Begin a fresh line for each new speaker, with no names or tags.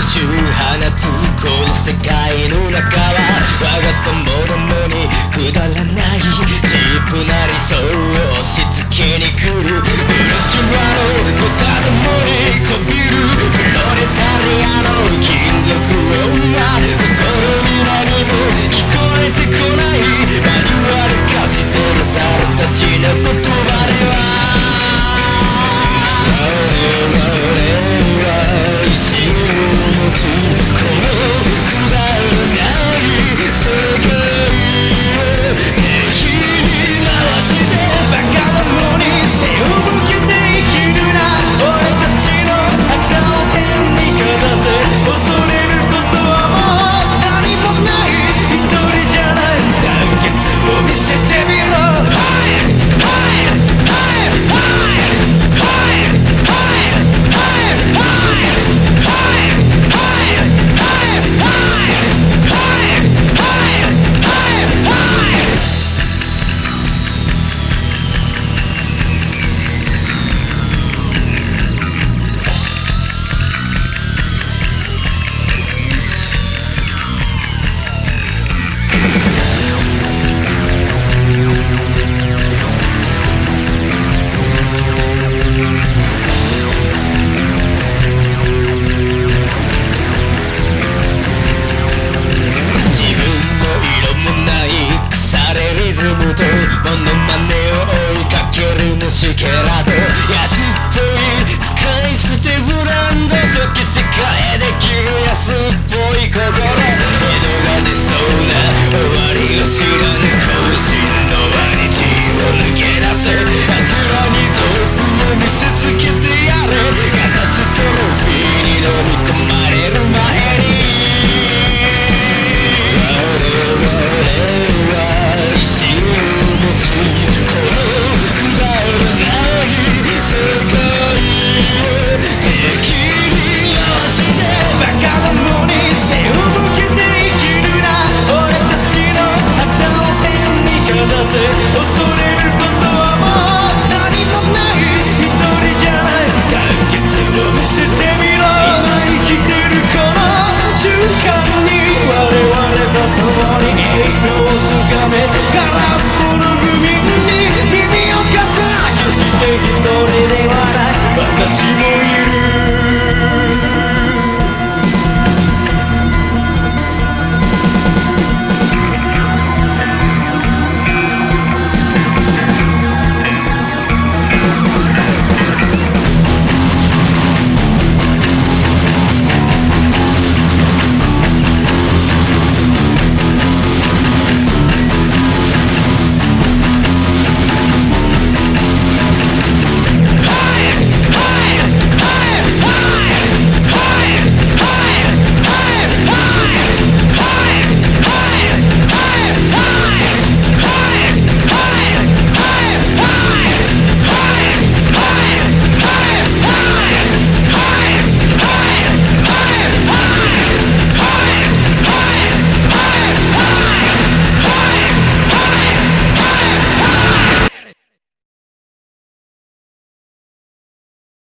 ず週放つこの世界の中は我が友ものにくだらないチープな理想を押し付けこの Get out there.